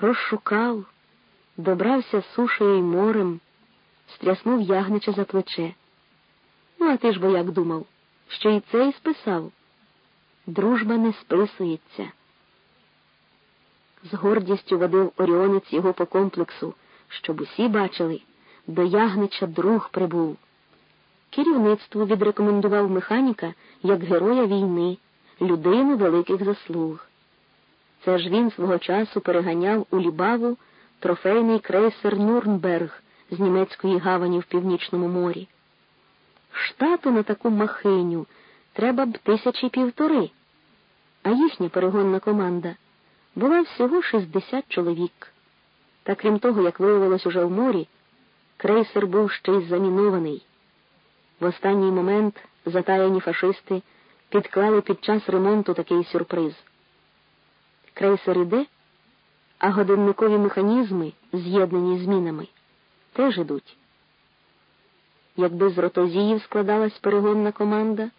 розшукав, добрався сушею й морем, стряснув ягнича за плече. Ну, а ти ж бо як думав, що і цей списав? Дружба не списується. З гордістю водив оріонець його по комплексу, щоб усі бачили, до ягнича друг прибув. Керівництво відрекомендував механіка як героя війни, людину великих заслуг. Це ж він свого часу переганяв у Лібаву трофейний крейсер Нюрнберг з німецької гавані в північному морі. Штату на таку махиню треба б тисячі півтори, а їхня перегонна команда була всього 60 чоловік. Та крім того, як виявилось уже в морі, крейсер був ще й замінований. В останній момент затаяні фашисти підклали під час ремонту такий сюрприз. Крейсер іде, а годинникові механізми, з'єднані змінами, теж ідуть. Якби з ротозіїв складалась перегонна команда,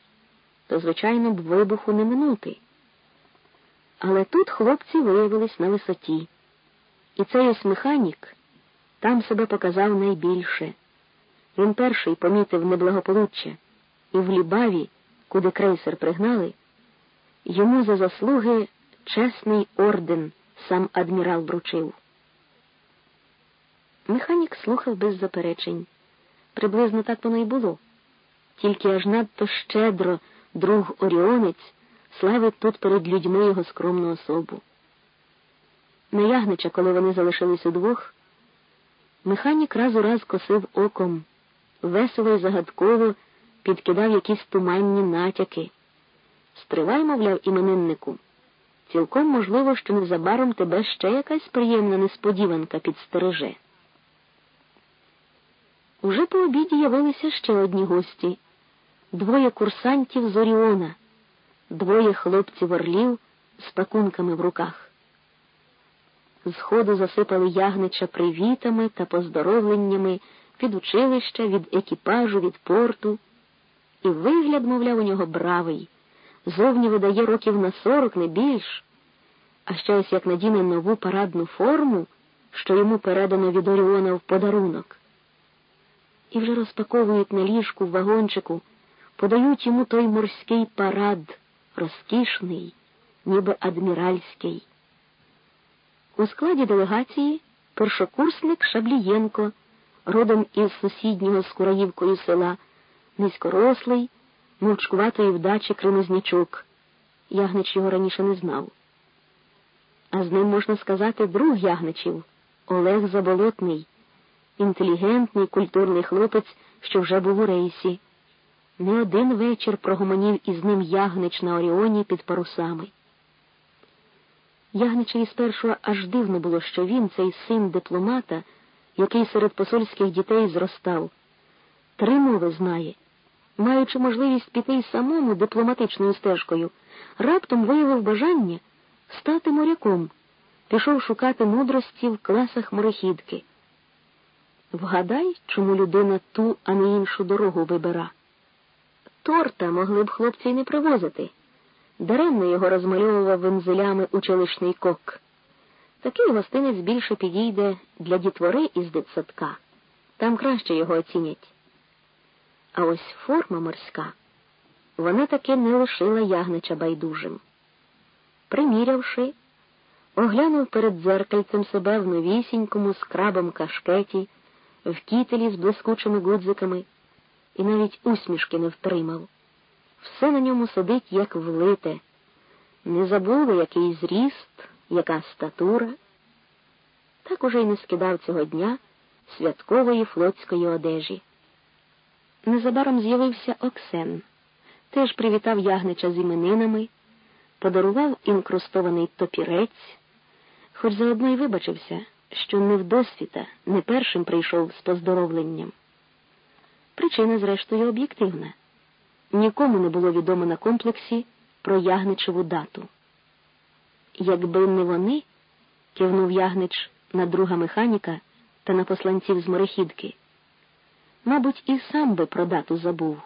то, звичайно, б вибуху не минути. Але тут хлопці виявились на висоті, і цей ось механік там себе показав найбільше. Він перший помітив неблагополуччя, і в Лібаві, куди крейсер пригнали, йому за заслуги чесний орден сам адмірал вручив. Механік слухав без заперечень. Приблизно так воно й було. Тільки аж надто щедро друг Оріонець славить тут перед людьми його скромну особу. На ягнича, коли вони залишились удвох, механік раз у раз косив оком, весело й загадково підкидав якісь туманні натяки. Стривай, мовляв, імениннику. Цілком можливо, що незабаром тебе ще якась приємна несподіванка підстереже. Уже по обіді явилися ще одні гості двоє курсантів з Оріона, двоє хлопців орлів з пакунками в руках. Зходу засипали ягнича привітами та поздоровленнями від училища, від екіпажу, від порту, і вигляд, мовляв, у нього бравий, зовні видає років на сорок, не більш, а ще ось як надіне нову парадну форму, що йому передано від Оріона в подарунок і вже розпаковують на ліжку в вагончику, подають йому той морський парад, розкішний, ніби адміральський. У складі делегації першокурсник Шаблієнко, родом із сусіднього з Кураївкою села, низькорослий, мовчкуватої вдачі кримознячок. Ягнич його раніше не знав. А з ним, можна сказати, друг ягничів Олег Заболотний інтелігентний, культурний хлопець, що вже був у рейсі. Не один вечір прогомонів із ним ягнич на Оріоні під парусами. Ягничеві спершу аж дивно було, що він, цей син дипломата, який серед посольських дітей зростав, три мови знає, маючи можливість піти й самому дипломатичною стежкою, раптом виявив бажання стати моряком, пішов шукати мудрості в класах морехідки. Вгадай, чому людина ту, а не іншу дорогу вибира. Торта могли б хлопці й не привозити. Даремно його розмальовував вензелями училищний кок. Такий гостинець більше підійде для дітвори із дитсадка. Там краще його оцінять. А ось форма морська, вона таки не лишила ягнича байдужим. Примірявши, оглянув перед дзеркальцем себе в новісінькому скрабом кашкеті в кітелі з блискучими гудзиками, і навіть усмішки не втримав. Все на ньому сидить, як влите. Не забули, який зріст, яка статура. Так уже й не скидав цього дня святкової флотської одежі. Незабаром з'явився Оксен, теж привітав ягнича з іменинами, подарував інкрустований топірець, хоч заодно й вибачився що не вдосвіта, не першим прийшов з поздоровленням. Причина, зрештою, об'єктивна. Нікому не було відомо на комплексі про Ягничеву дату. Якби не вони, кивнув Ягнич на друга механіка та на посланців з морехідки, мабуть, і сам би про дату забув.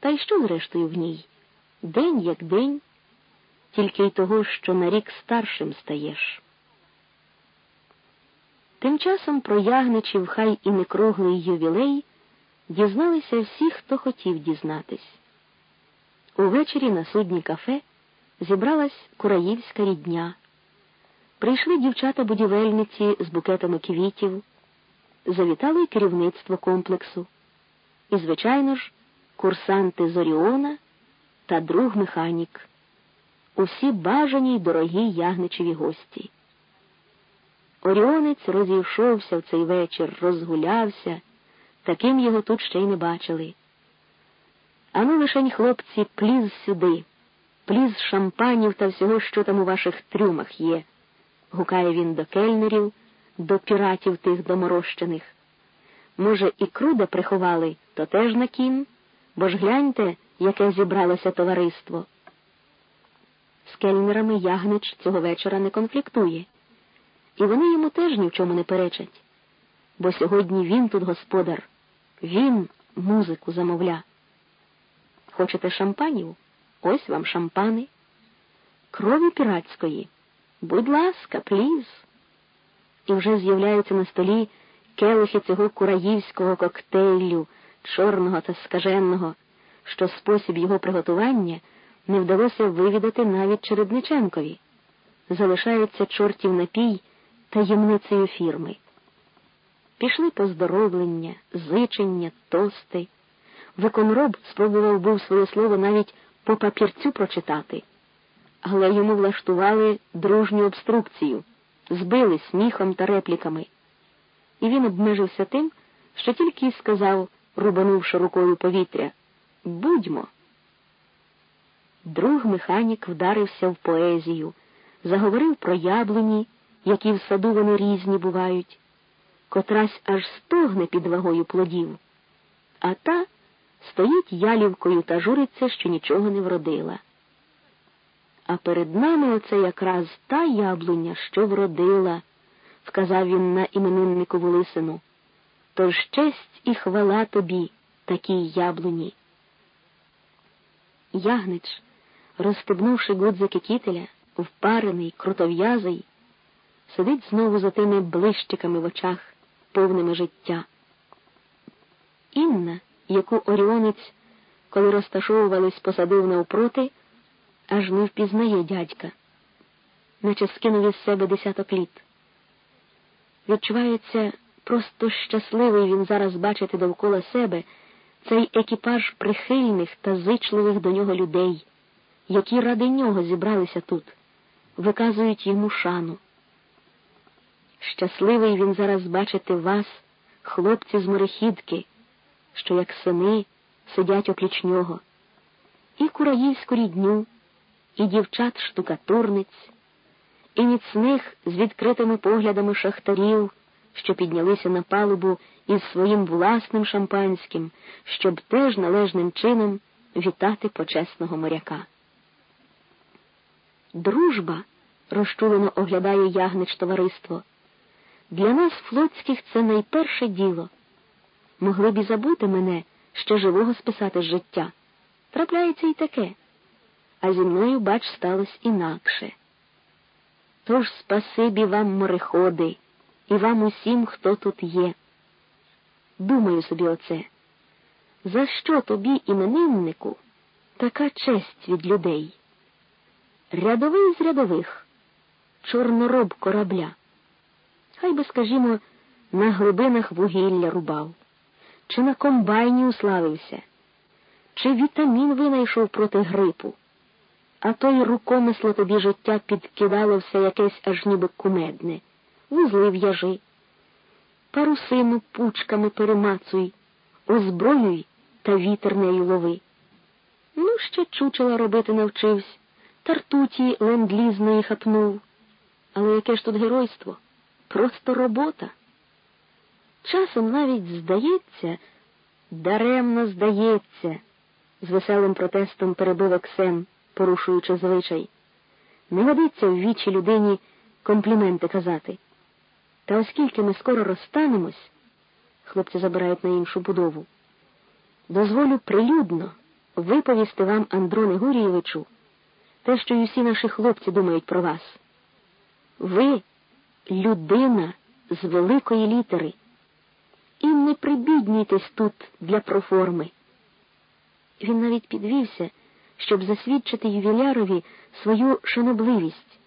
Та й що, зрештою, в ній? День як день, тільки й того, що на рік старшим стаєш. Тим часом про ягничів хай і не круглий ювілей дізналися всі, хто хотів дізнатись. Увечері на судні кафе зібралась кураївська рідня. Прийшли дівчата-будівельниці з букетами квітів, завітало й керівництво комплексу. І, звичайно ж, курсанти Зоріона та друг механік. Усі бажані й дорогі ягничеві гості. Оріонець розійшовся в цей вечір, розгулявся, таким його тут ще й не бачили. Ану лишень, хлопці, пліз сюди, пліз шампанів та всього, що там у ваших трюмах є, гукає він до кельнерів, до піратів тих доморощених. Може, і круда приховали, то теж на кін, бо ж гляньте, яке зібралося товариство. З кельнерами ягнич цього вечора не конфліктує і вони йому теж ні в чому не перечать, бо сьогодні він тут господар, він музику замовля. Хочете шампанів? Ось вам шампани. Крові піратської. Будь ласка, пліз. І вже з'являються на столі келихи цього кураївського коктейлю, чорного та скаженого, що спосіб його приготування не вдалося вивідати навіть Чередниченкові. Залишається чортів напій таємницею фірми. Пішли поздоровлення, зичення, тости. Виконроб спробував був своє слово навіть по папірцю прочитати, але йому влаштували дружню обструкцію, збили сміхом та репліками. І він обмежився тим, що тільки й сказав, рубанувши рукою повітря Будьмо. Друг механік вдарився в поезію, заговорив про яблуні які в саду вони різні бувають, котрась аж стогне під вагою плодів, а та стоїть ялівкою та журиться, що нічого не вродила. А перед нами оце якраз та яблуня, що вродила, вказав він на іменинникову лисину. Тож честь і хвала тобі, такій яблуні. Ягнич, розстебнувши гудзики кітеля, впарений, крутов'язий, сидить знову за тими блищиками в очах, повними життя. Інна, яку Оріонець, коли розташовувались, посадив навпроти, аж не впізнає дядька, наче скинув із себе десяток літ. Відчувається, просто щасливий він зараз бачити довкола себе цей екіпаж прихильних та зичливих до нього людей, які ради нього зібралися тут, виказують йому шану. Щасливий він зараз бачити вас, хлопці з морехідки, що, як сини, сидять опліч нього, і кураївську рідню, і дівчат штукатурниць, і міцних з відкритими поглядами шахтарів, що піднялися на палубу із своїм власним шампанським, щоб теж належним чином вітати почесного моряка. Дружба розчулено оглядає ягнич товариство. Для нас, флотських, це найперше діло. Могли б і забути мене, ще живого списати життя. Трапляється і таке. А зі мною, бач, сталося інакше. Тож спасибі вам, мореходи, і вам усім, хто тут є. Думаю собі оце. За що тобі, імениннику, така честь від людей? Рядовий з рядових, чорнороб корабля хай би, скажімо, на глибинах вугілля рубав, чи на комбайні уславився, чи вітамін винайшов проти грипу, а то й рукомисло тобі життя підкидало все якесь аж ніби кумедне, вузли в'яжи, парусину пучками перемацуй, озброюй та вітер нею лови. Ну, ще чучела робити навчився, тартуті лендлізної хапнув. Але яке ж тут геройство? просто робота. Часом навіть здається, даремно здається, з веселим протестом перебив Оксен, порушуючи звичай. Не годиться в вічі людині компліменти казати. Та оскільки ми скоро розстанемось, хлопці забирають на іншу будову, дозволю прилюдно виповісти вам, Андроне Гурійовичу, те, що й усі наші хлопці думають про вас. Ви людина з великої літери. І не прибіднюйтесь тут для проформи. Він навіть підвівся, щоб засвідчити ювілярові свою шанобливість,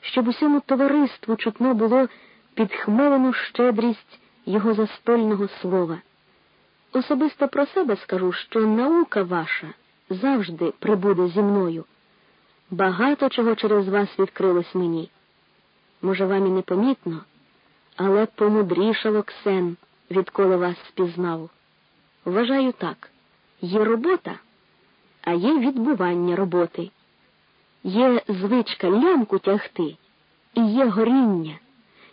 щоб усьому товариству чутно було підхмелену щедрість його застольного слова. Особисто про себе скажу, що наука ваша завжди прибуде зі мною. Багато чого через вас відкрилось мені. Може, вам і непомітно, але помудрішало Ксен, відколи вас спізнав. Вважаю так є робота, а є відбування роботи, є звичка лямку тягти, і є горіння,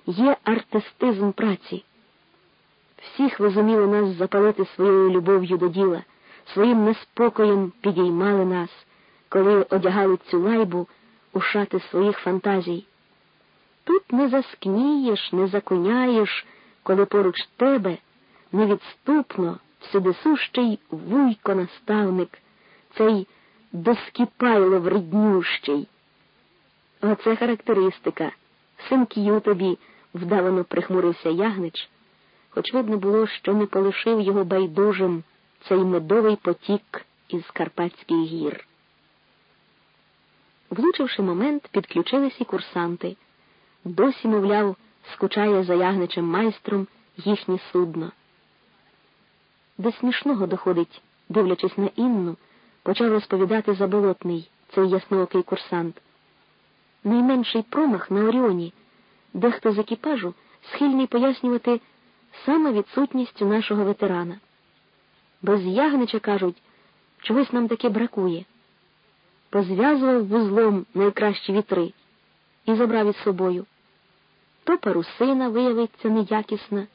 є артистизм праці. Всіх ви зуміли нас запалити своєю любов'ю до діла, своїм неспокоєм підіймали нас, коли одягали цю лайбу у шати своїх фантазій. Тут не заскнієш, не законяєш, коли поруч тебе невідступно всюдисущий вуйко наставник, цей доскіпайло вреднющий. Оце характеристика. Синк'ю тобі, вдавано прихмурився ягнич, хоч видно було, що не полишив його байдужим цей медовий потік із Карпатських гір. Влучивши момент, підключились і курсанти. Досі, мовляв, скучає за ягничем майстром їхнє судно. До смішного доходить, дивлячись на Інну, почав розповідати заболотний цей ясноокий курсант. Найменший промах на Оріоні, дехто з екіпажу схильний пояснювати саме відсутністю нашого ветерана. Без ягнича, кажуть, чогось нам таке бракує. Позв'язував вузлом найкращі вітри і забрав із собою. То парусина виявиться неякісна,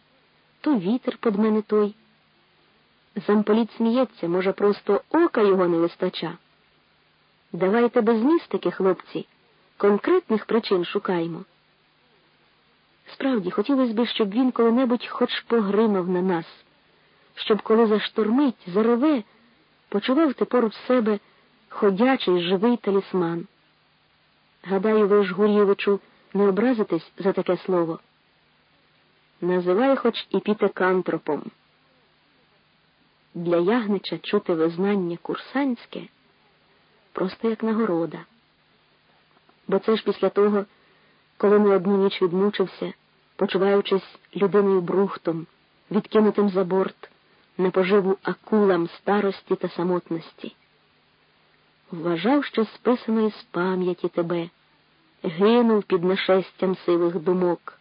то вітер под мене той. Замполіт сміється, може, просто ока його не вистача. Давайте без містики, хлопці, конкретних причин шукаємо. Справді, хотілося б, щоб він коли-небудь хоч погримав на нас, щоб коли заштормить, зареве, почував ти поруч себе ходячий живий талісман. Гадаю, ви ж, Гур'євичу, не образитесь за таке слово. Називай хоч і пітекантропом. Для ягнича чути визнання курсантське просто як нагорода. Бо це ж після того, коли не одну ніч відмучився, почуваючись людиною брухтом, відкинутим за борт, на поживу акулам старості та самотності. Вважав, що списано із пам'яті тебе, гинув під нашестям сивих думок.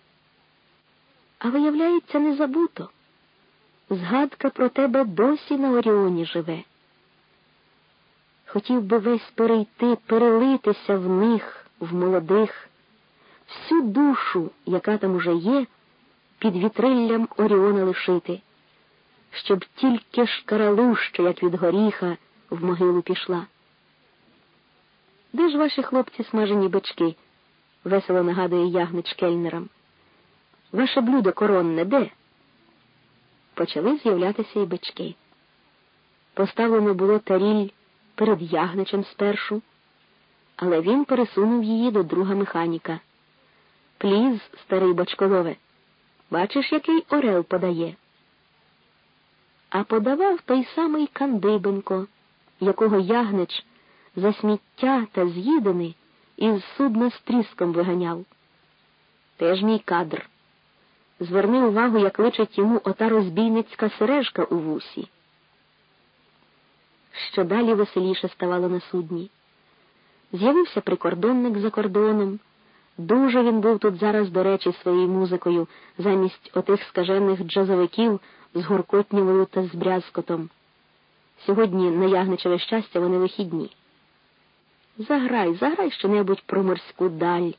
А виявляється, не забуто згадка про тебе досі на Оріоні живе. Хотів би весь перейти, перелитися в них, в молодих, всю душу, яка там уже є, під вітриллям Оріона лишити, щоб тільки шкаралуща, як від горіха, в могилу пішла. Де ж ваші хлопці смажені бички? весело нагадує ягнич кельнерам. Ваше блюдо коронне де? Почали з'являтися і бички. Поставлено було таріль перед ягничем спершу, але він пересунув її до друга механіка. Пліз, старий бочколове, бачиш, який орел подає. А подавав той самий Кандибенко, якого ягнич за сміття та з'їдини із судна з тріском виганяв. Теж мій кадр. Зверни увагу, як личить йому ота розбійницька сережка у вусі. Що далі веселіше ставало на судні. З'явився прикордонник за кордоном. Дуже він був тут зараз, до речі, своєю музикою, замість отих скажених джазовиків з гуркотнівою та з брязкотом. Сьогодні на ягничеве щастя вони вихідні. Заграй, заграй щонебудь про морську даль,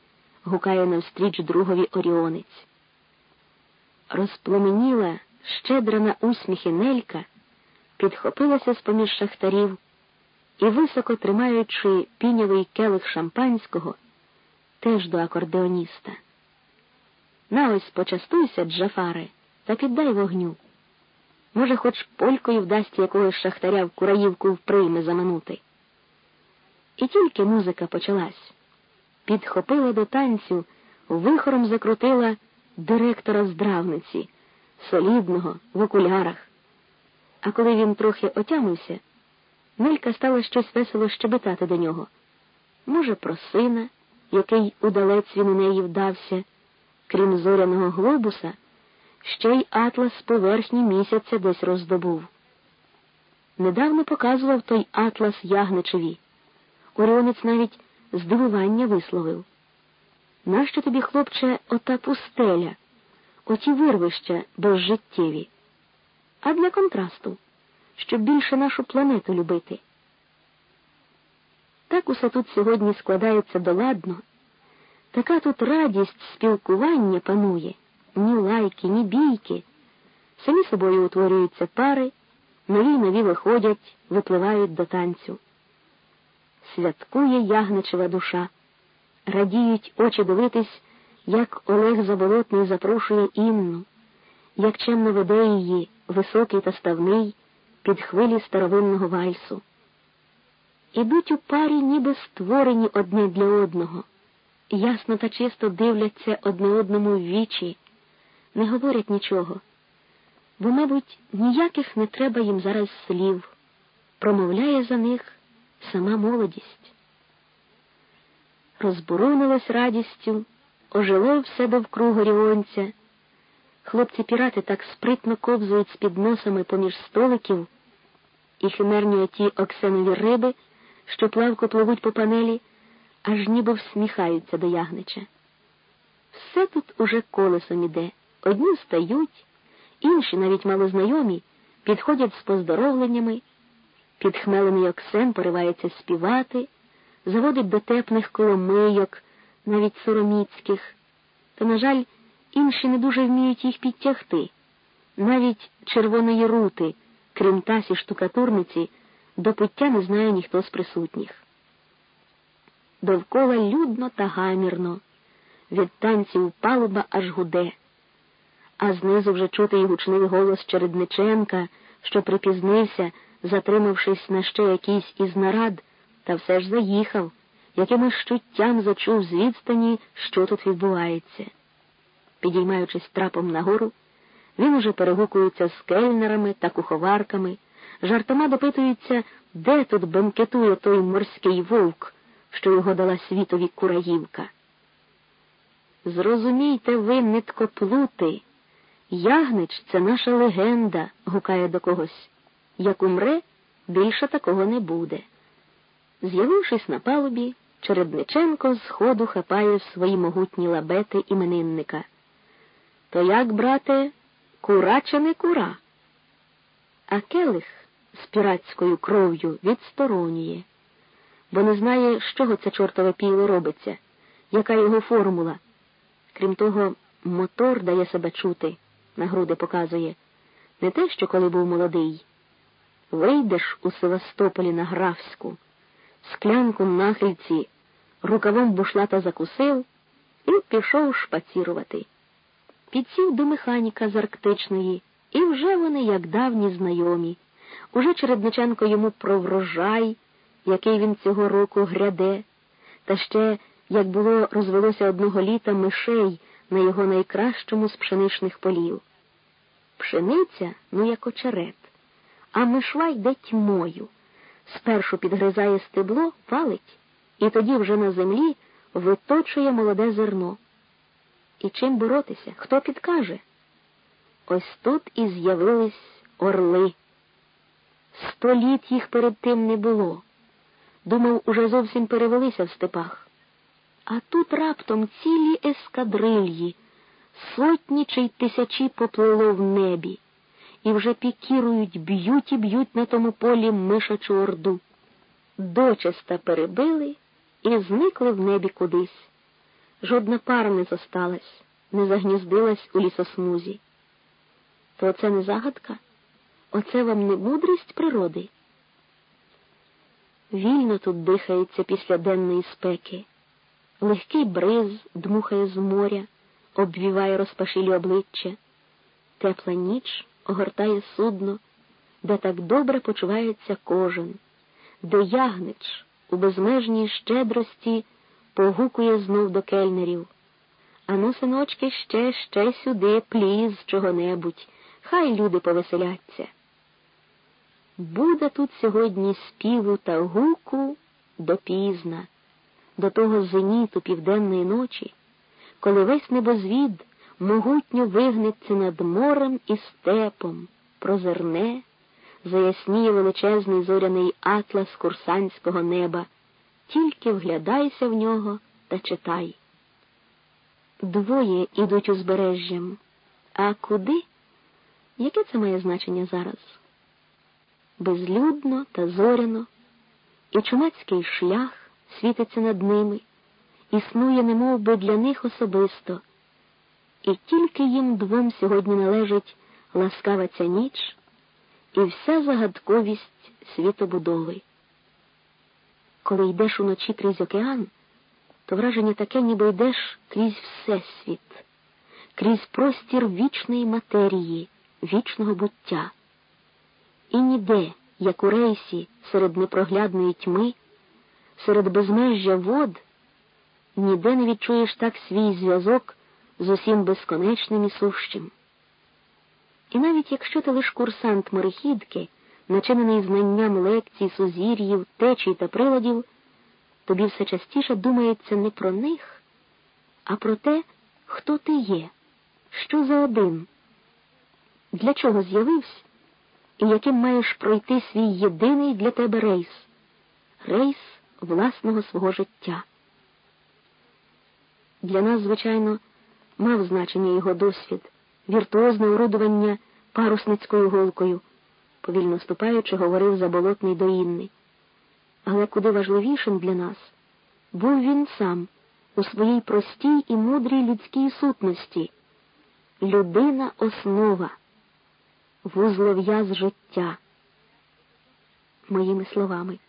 гукає навстріч другові оріонець розпламеніла щедра на усміхи Нелька, підхопилася з поміж шахтарів і, високо тримаючи пінявий келих шампанського, теж до акордеоніста. На ось почастуйся, Джафаре, та піддай вогню. Може, хоч полькою вдасть якогось шахтаря в кураївку вприйме заманути. І тільки музика почалась, підхопила до танцю, вихором закрутила директора здравниці, солідного, в окулярах. А коли він трохи отямився, Нелька стала щось весело щебетати до нього. Може, про сина, який удалець він у неї вдався, крім зоряного глобуса, ще й атлас поверхні місяця десь роздобув. Недавно показував той атлас Ягничеві. Оріонець навіть здивування висловив. Нащо тобі, хлопче, ота пустеля, оті вирвища безжиттєві? А для контрасту, щоб більше нашу планету любити. Так усе тут сьогодні складається доладно, така тут радість спілкування панує, ні лайки, ні бійки. Самі собою утворюються пари, нові нові виходять, випливають до танцю. Святкує ягничева душа, радіють очі дивитись, як Олег Заболотний запрошує Інну, як чемно веде її, високий та ставний, під хвилі старовинного вальсу. Ідуть у парі, ніби створені одне для одного, ясно та чисто дивляться одне одному в вічі, не говорять нічого, бо, мабуть, ніяких не треба їм зараз слів, промовляє за них сама молодість. Розборонилось радістю, ожило все довкруг горіонця. Хлопці пірати так спритно ковзують з під носами поміж столиків, і химерні оті оксенові риби, що плавко пливуть по панелі, аж ніби всміхаються до ягнича. Все тут уже колесом іде. Одні встають, інші, навіть малознайомі, підходять з поздоровленнями, підхмелений Оксен поривається співати, заводить до тепних коломийок, навіть сороміцьких, та, на жаль, інші не дуже вміють їх підтягти. Навіть червоної рути, крім тасі штукатурниці, до пуття не знає ніхто з присутніх. Довкола людно та гамірно, від танців палуба аж гуде, а знизу вже чути й гучний голос Чередниченка, що припізнився, затримавшись на ще якийсь із нарад, та все ж заїхав, якимось чуттям зачув з відстані, що тут відбувається. Підіймаючись трапом нагору, він уже перегукується з кельнерами та куховарками, жартома допитується, де тут бенкетує той морський вовк, що його дала світові кураївка. Зрозумійте ви, ниткоплути, ягнич це наша легенда, гукає до когось. Як умре, більше такого не буде. З'явившись на палубі, Чередниченко з ходу хапає свої могутні лабети іменинника. То як, брате, кура чи не кура? А келих з піратською кров'ю відсторонює, бо не знає, з чого це чортове піло робиться, яка його формула. Крім того, мотор дає себе чути, на груди показує, не те, що коли був молодий. Вийдеш у Севастополі на Графську, склянку нахильці, рукавом бушлата закусив і пішов шпацірувати. Підсів до механіка з Арктичної, і вже вони, як давні знайомі. Уже Чередниченко йому про врожай, який він цього року гряде, та ще, як було, розвелося одного літа мишей на його найкращому з пшеничних полів. Пшениця, ну як очерет, а мишва йде тьмою. Спершу підгризає стебло, палить, і тоді вже на землі виточує молоде зерно. І чим боротися? Хто підкаже? Ось тут і з'явились орли. Сто літ їх перед тим не було. Думав, уже зовсім перевелися в степах. А тут раптом цілі ескадрильї, сотні чи й тисячі поплило в небі, і вже пікірують, б'ють і б'ють на тому полі мишачу орду. Дочиста перебили і зникли в небі кудись. Жодна пара не зосталась, не загніздилась у лісосмузі. То це не загадка? Оце вам не мудрість природи. Вільно тут дихається після денної спеки. Легкий бриз дмухає з моря, обвіває розпашилі обличчя. Тепла ніч огортає судно, де так добре почувається кожен, де ягнич у безмежній щедрості погукує знов до кельнерів, Ану, синочки, ще, ще сюди, пліз чого-небудь. Хай люди повеселяться. Буде тут сьогодні співу та гуку допізна, до того зеніту південної ночі, коли весь небозвід могутньо вигнеться над морем і степом, прозерне, заясніє величезний зоряний атлас курсанського неба, тільки вглядайся в нього та читай. Двоє ідуть узбережжям. А куди? Яке це має значення зараз? Безлюдно та зоряно, і чумацький шлях світиться над ними, існує немов би для них особисто, і тільки їм двом сьогодні належить ласкава ця ніч і вся загадковість світобудови. Коли йдеш уночі крізь океан, то враження таке, ніби йдеш крізь всесвіт, крізь простір вічної матерії, вічного буття. І ніде, як у рейсі, серед непроглядної тьми, серед безмежжя вод, ніде не відчуєш так свій зв'язок з усім безконечним і сущим. І навіть якщо ти лиш курсант морехідки, начинений знанням лекцій, сузір'їв, течій та приладів, тобі все частіше думається не про них, а про те, хто ти є, що за один, для чого з'явився і яким маєш пройти свій єдиний для тебе рейс, рейс власного свого життя. Для нас, звичайно, мав значення його досвід, віртуозне орудування парусницькою голкою, повільно ступаючи, говорив заболотний до Інни. Але куди важливішим для нас був він сам у своїй простій і мудрій людській сутності, людина основа, вузлов'яз життя. Моїми словами,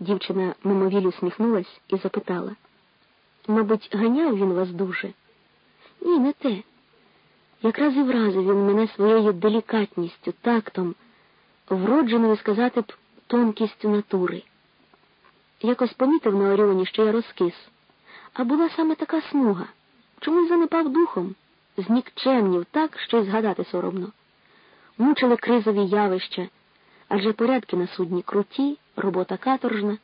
дівчина мимовіль усміхнулась і запитала мабуть, ганяв він вас дуже? Ні, не те. Якраз і вразив він мене своєю делікатністю, тактом, вродженою сказати б тонкістю натури. Якось помітив на Оріоні, що я розкис, а була саме така смуга. Чомусь занепав духом, знікчемнів так, що й згадати соромно. Мучили кризові явища, адже порядки на судні круті, робота каторжна.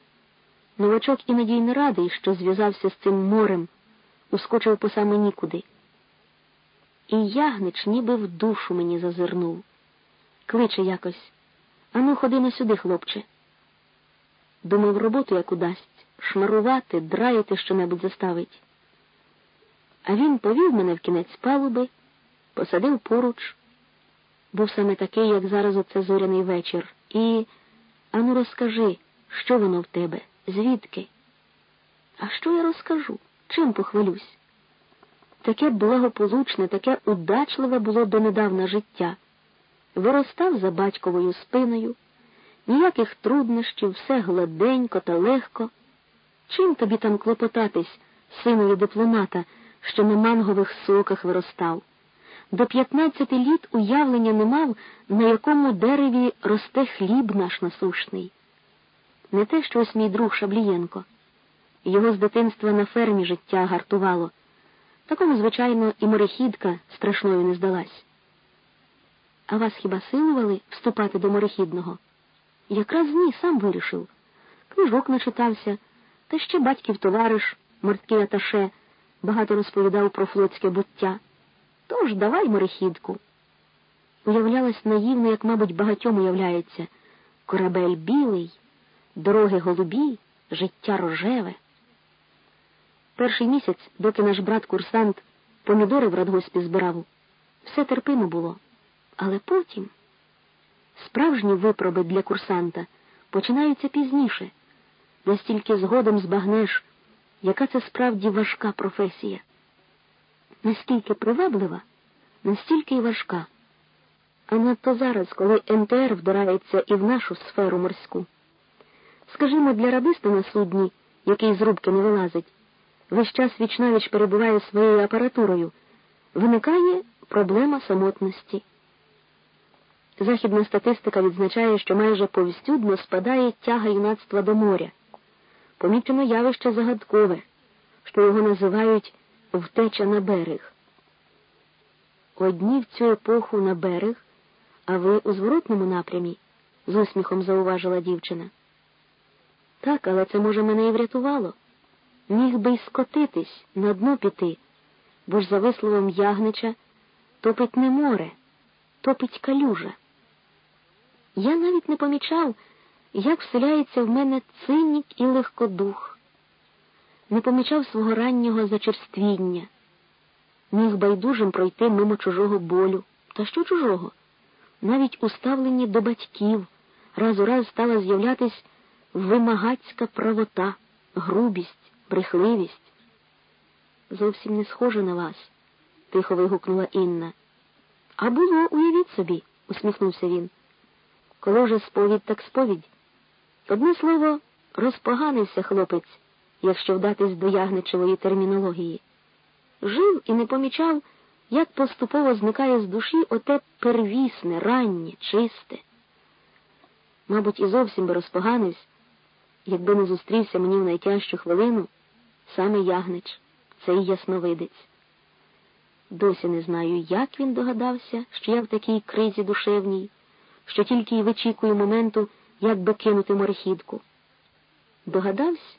Новачок іноді й не радий, що зв'язався з цим морем, ускочив по саме нікуди. І ягнич ніби в душу мені зазирнув. Кличе якось. Ану, ходи на сюди, хлопче. Думав, роботу яку дасть, шмарувати, драїти що-небудь заставить. А він повів мене в кінець палуби, посадив поруч, був саме такий, як зараз оце зоряний вечір, і ану, розкажи, що воно в тебе, звідки? А що я розкажу? Чим похвалюсь? Таке благополучне, таке удачливе було донедавна життя. Виростав за батьковою спиною, ніяких труднощів, все гладенько та легко. Чим тобі там клопотатись, синові дипломата, що на мангових соках виростав? До п'ятнадцяти літ уявлення не мав, на якому дереві росте хліб наш насушний. Не те, що ось мій друг Шаблієнко. Його з дитинства на фермі життя гартувало. Такому, звичайно, і морехідка страшною не здалась. А вас хіба силували вступати до морехідного? Якраз ні, сам вирішив. Книжок начитався, та ще батьків товариш, морський аташе, багато розповідав про флотське буття. Тож давай морехідку. Уявлялась наївно, як, мабуть, багатьом уявляється. Корабель білий, дороги голубі, життя рожеве. Перший місяць, доки наш брат-курсант помідори в радгоспі збирав, все терпимо було. Але потім справжні випроби для курсанта починаються пізніше, настільки згодом збагнеш, яка це справді важка професія. Настільки приваблива, настільки й важка. А надто зараз, коли МТР вдирається і в нашу сферу морську. Скажімо, для радиста на судні, який з рубки не вилазить, весь час вічнавіч перебуває своєю апаратурою, виникає проблема самотності. Західна статистика відзначає, що майже повсюдно спадає тяга юнацтва до моря. Помічено явище загадкове, що його називають втеча на берег. Одні в цю епоху на берег, а ви у зворотному напрямі, з усміхом зауважила дівчина. Так, але це, може, мене і врятувало. Міг би й скотитись, на дно піти, бо ж за висловом ягнича топить не море, топить калюжа. Я навіть не помічав, як вселяється в мене цинік і легкодух, не помічав свого раннього зачерствіння, міг байдужим пройти мимо чужого болю. Та що чужого? Навіть у ставленні до батьків раз у раз стала з'являтись вимагацька правота, грубість, брехливість. Зовсім не схоже на вас, тихо вигукнула Інна. А було, уявіть собі, усміхнувся він. Коли вже сповідь, так сповідь. Одне слово, розпоганився хлопець, якщо вдатись до ягничевої термінології. Жив і не помічав, як поступово зникає з душі оте первісне, раннє, чисте. Мабуть, і зовсім би розпоганився, якби не зустрівся мені в найтяжчу хвилину саме ягнич, цей ясновидець. Досі не знаю, як він догадався, що я в такій кризі душевній, що тільки й вичікую моменту, як би кинути морехідку. Догадався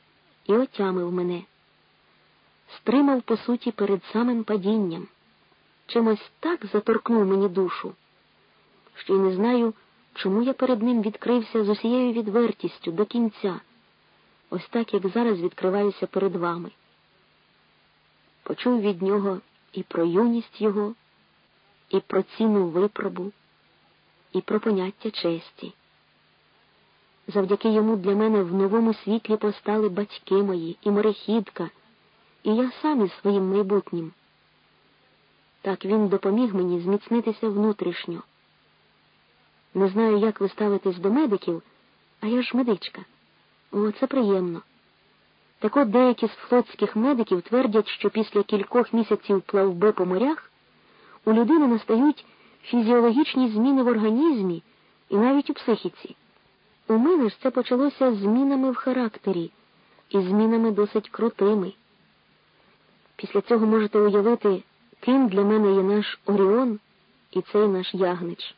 і отямив мене, стримав, по суті, перед самим падінням, чимось так заторкнув мені душу, що й не знаю, чому я перед ним відкрився з усією відвертістю до кінця, ось так, як зараз відкриваюся перед вами. Почув від нього і про юність його, і про ціну випробу, і про поняття честі. Завдяки йому для мене в новому світлі постали батьки мої, і морехідка, і я сам із своїм майбутнім. Так він допоміг мені зміцнитися внутрішньо. Не знаю, як ви ставитесь до медиків, а я ж медичка. О, це приємно. Так от деякі з флотських медиків твердять, що після кількох місяців плавби по морях у людини настають фізіологічні зміни в організмі і навіть у психіці. У мене ж це почалося змінами в характері і змінами досить крутими. Після цього можете уявити, ким для мене є наш Оріон і цей наш ягнич.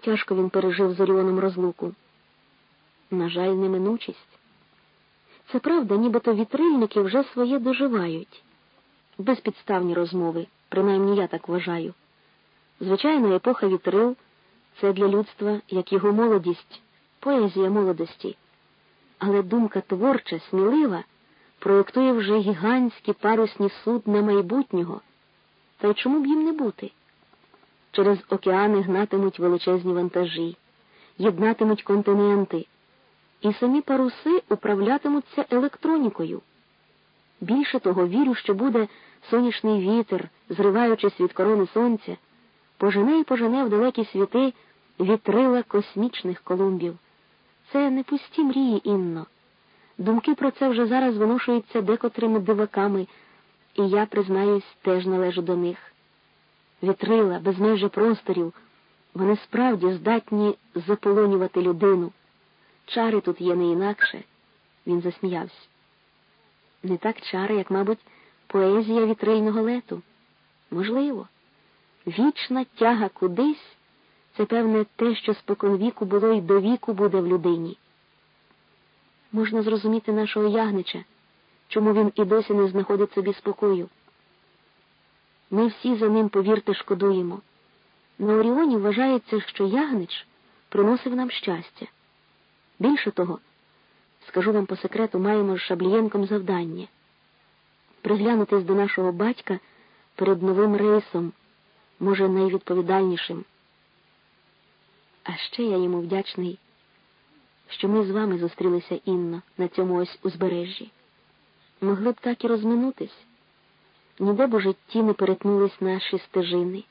Тяжко він пережив з Оріоном розлуку. На жаль, неминучість. Це правда, нібито вітрильники вже своє доживають. Безпідставні розмови, принаймні я так вважаю. Звичайно, епоха вітрил це для людства як його молодість, поезія молодості. Але думка творча, смілива, проєктує вже гігантські парусні судна майбутнього. Та й чому б їм не бути? Через океани гнатимуть величезні вантажі, єднатимуть континенти і самі паруси управлятимуться електронікою. Більше того, вірю, що буде сонячний вітер, зриваючись від корони сонця, пожене і пожене в далекі світи вітрила космічних колумбів. Це не пусті мрії, Інно. Думки про це вже зараз виношуються декотрими диваками, і я, признаюсь, теж належу до них. Вітрила, без межі просторів, вони справді здатні заполонювати людину. Чари тут є не інакше, він засміявся. Не так чари, як, мабуть, поезія вітрильного лету. Можливо, вічна тяга кудись це, певне, те, що споконвіку було й до віку буде в людині. Можна зрозуміти нашого ягнича, чому він і досі не знаходить собі спокою. Ми всі за ним, повірте, шкодуємо. На Оріоні вважається, що ягнич приносив нам щастя. Більше того, скажу вам по секрету, маємо з Шаблієнком завдання приглянутись до нашого батька перед новим рейсом, може, найвідповідальнішим. А ще я йому вдячний, що ми з вами зустрілися Інно на цьому ось узбережжі. Могли б так і розминутись, ніде б у житті не перетнулись наші стежини.